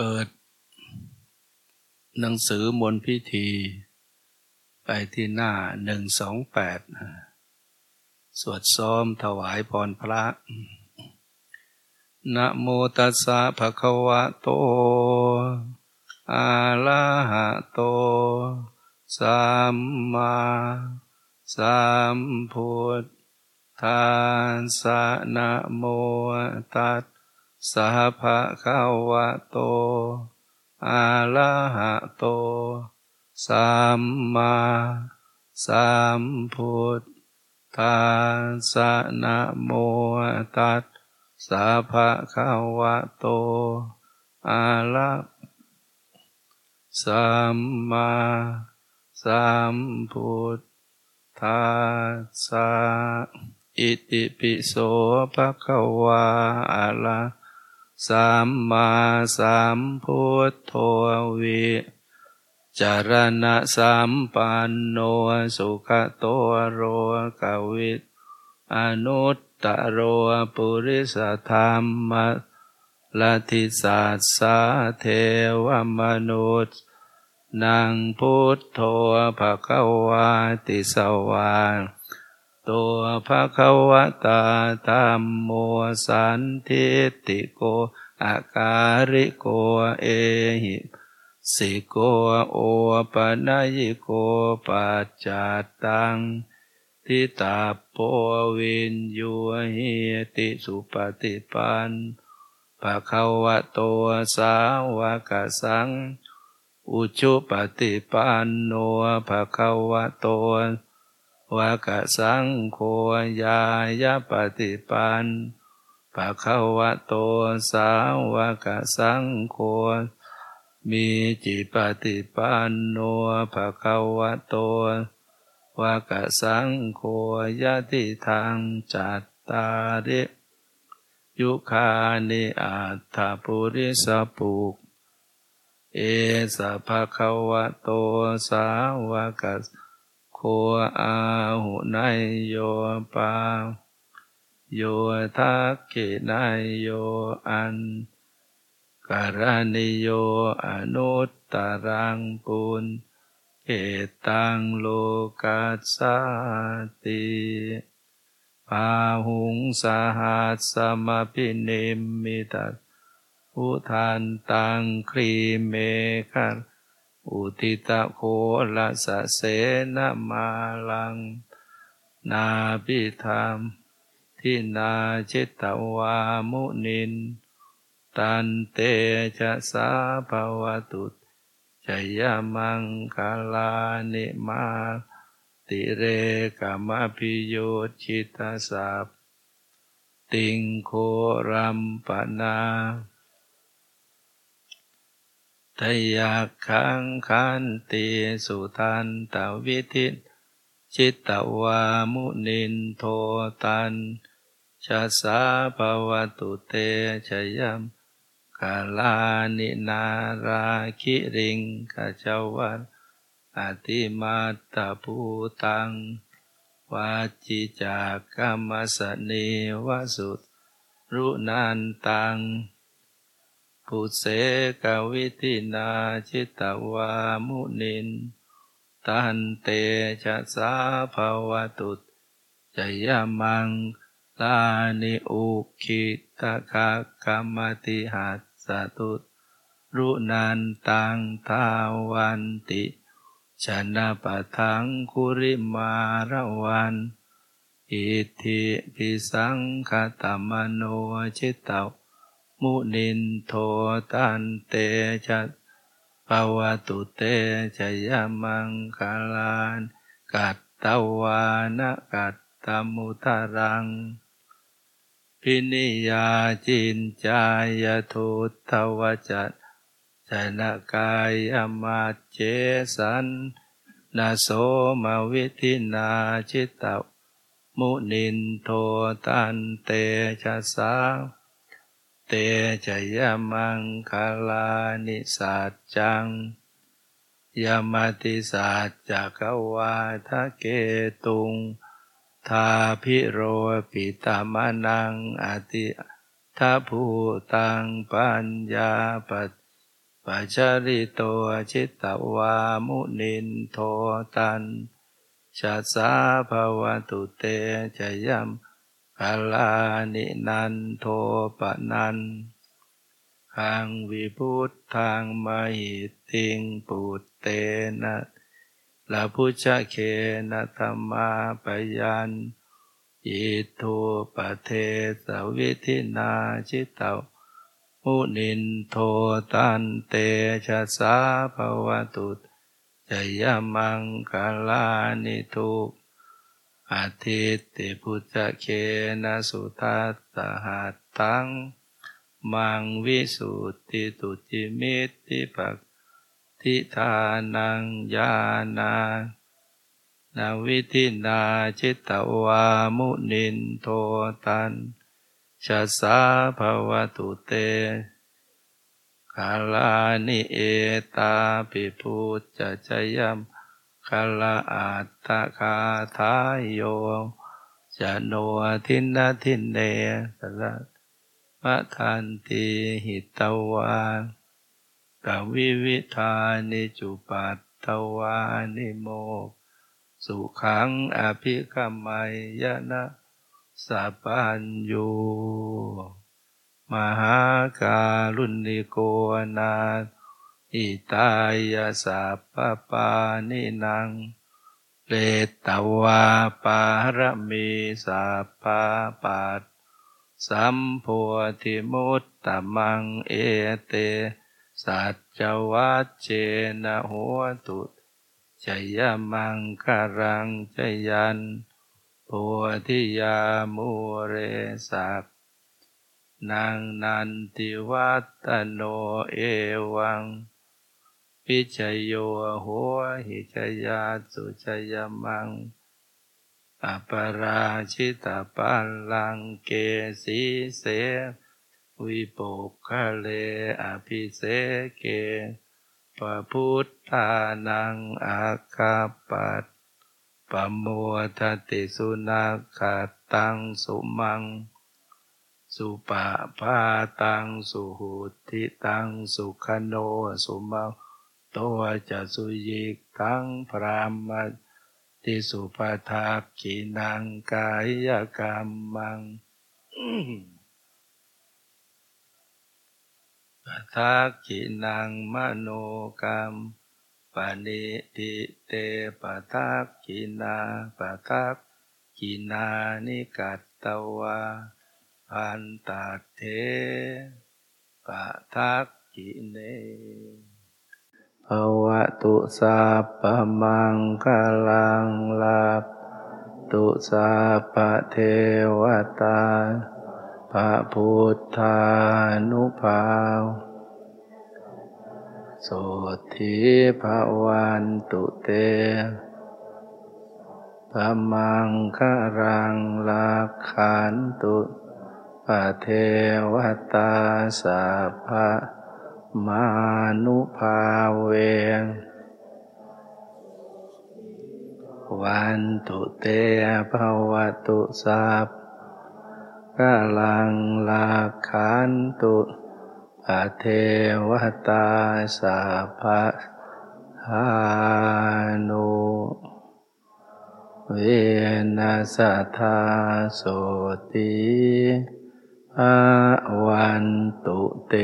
เปิด หนังสือมนพิธี ไปที่หน้าหนึ่งสองแปดสวดซ้อมถวายพรพระนะโมตัสสะภะคะวะโต อะระหะโต สัมมาสัมพุทธัสสะนะโมตัส สะภะคะวะโตอะระหะโต สัมมาสัมพุทธัสสะนะโมตัสสะภะคะวะโตอะระสัมมาสัมพุทธัสสะอิติปิโสภะคะวะอะระ สัมมาสัมพุทโธวิจารณะสัมปันโนสุขโตโรกวิตอนุตตโรปุริสธรรมลัทิสัสสะเทวมนุษย์นังพุทโธภะคะวาติสวา ตัวภะควตาธรรมโมสันทิติโกอาการิโกเอหิสิโกโอปนัยโกปัจจตังทิตาโปวินยูหิติสุปฏิปันภะคะวะโตสาวกสัง อุชุปฏิปันโนภะคะวะโต วากสังโฆยายาปฏิปันภะคะวะโตสาวกสังโฆมีจิปฏิปันโนภะคะวะโตวากสังโฆยะติทางจัตตาริยุคานิอัตถปุริสปุก เอสะภะคะวะโตสาวก โคอาหุนายโยปา โยทักขินายโยอันการณิโยอนุตตรังปุญเอตังโลกัสสติปาหุงสหัสสมพินิมิตัอุทานตังครีเมคัน อุติตโคละสะเสนมาลัง นาพิธามทินาจิตตวามุนิน ตันเตจะสาภวตุจยมังคาลานิมาติเรกามพิโยชิตาสัพติงโครัมปนา ทยาคังคันติสุทันตวิทิจิตตวามุนินโทตันชาสาภวตุเตชยัมกาลานินาราคิริงกาจาวัตอติมาตาภูตังวาจิจากกรรมสนีวสุรุนันตัง ปุเสกวิทินาจิตวามุนิน ตันเตชะสาภาวตุจยมังลานิอุคิตะคกรรมติหัสสตุรุนันตังทาวันติชนะปะทังคุริมาระวันอิทิปิสังคตมโนจิตตา มุนินโทตันเตจัตปวตุเตชยมังคาลานกัตตวานะกัตตมุทารัง พินิยาจินจายทุตวจัตชนะกายมาเจสันนาโสมาวิธินาจิตตมุนินโทตันเตชะสา เตจยมังคาลานิสัจจังยามติสัจจกวาทะเกตุง ทาพิโรปิตามนังอติทาภูตังปัญญาปปัจาริโตจิตตวามุนินโทตันชาสาภาวตุเตจยัมาลานินันโทปนันขังวิพุทธังมหิติงปุตเตนะลาพุชะเคนะธรรมาปยันอิทุปเทสวิธินาจิตตามุนินโทตันเตชะสาภวตุจยมังคลานิทุก อาทิตติพุทธเคนะสุทัสสหัตตัง มังวิสุทธิตุจิมิตติปักทิทานังญาณานาวิธินาจิตตวามุนินโทตันชาสาภวตุเตคาลานิเอตาปิพุจจะยัม คลาอัตตะคาทายโยจะโนทินาทินเนสระมะทันติหิตวากวิวิธานิจุปัตตวานิโมสุขังอภิกรรมัยยนะสัพพัญญูมหาการุณิโกนา อิตายาสัพพปานินังเลตวาปารมีสัพพปัตสัมโพธิมุตตมังเอเต สัจวัจเจนะหัวตุจยมังคารังจยันโพธิยามุเรสักนางนันติวัตโนเอวัง ปิจโยหัวหิจยาสุจยมังอปราชิตาปัลลังเกสีเส วิปุคะเลอภิเสเกปพุทธานังอาคาปัตปโมทติสุนัขตังสุมัง สุปะพาตังสุหุติตังสุขโนสุมา ตัวจะสุยิกตังพรามติสุปทักขีนังกายกรรมังปทักขินังมโนกรรมปณิติเตปทักขินาปทักขินานิกัตตวาพันตเทปทักขิเน ภวตุสัพพมังคลังลาตุสัพพเทวตาพระพุทธานุภาโสธิภาวันตุเตพระมังคารังลาขันตุปะเทวตาสัพพะ มานุภาเววันตุเตภาวตุสัพกาลังลาขันตุอเทวตาสัพพะหานุเวนัสธาโสติ อาวันตุเต